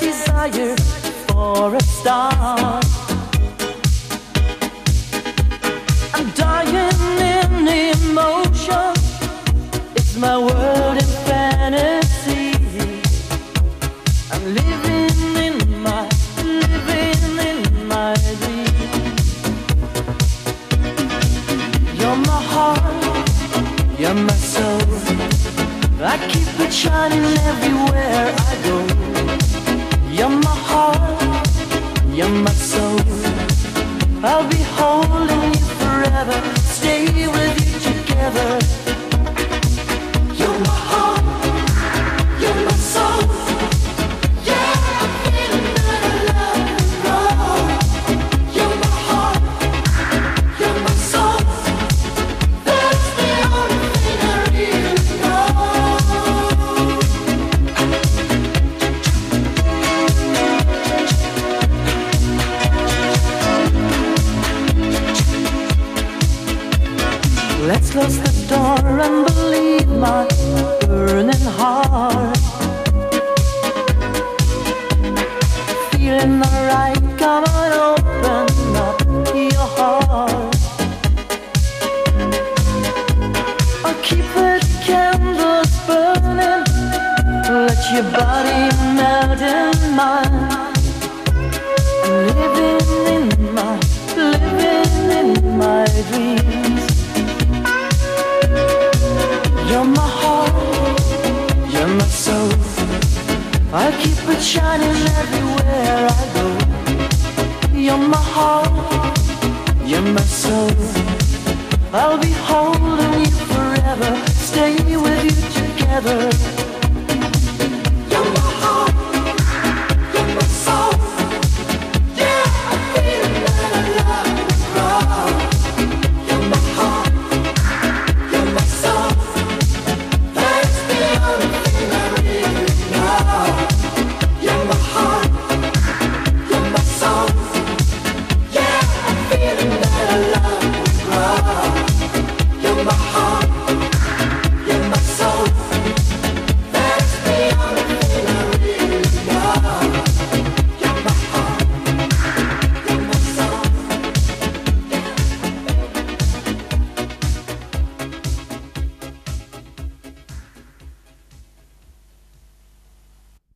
Desire for a star. You're my soul. I keep it shining everywhere I go. Let's close the door and believe my burning heart. Feeling alright, come on, open up your heart. I'll keep the candles burning, let your body melt in mine. You're my heart, you're my soul. I keep it shining everywhere I go. You're my heart, you're my soul. I'll be holding you forever, stay with you together. oh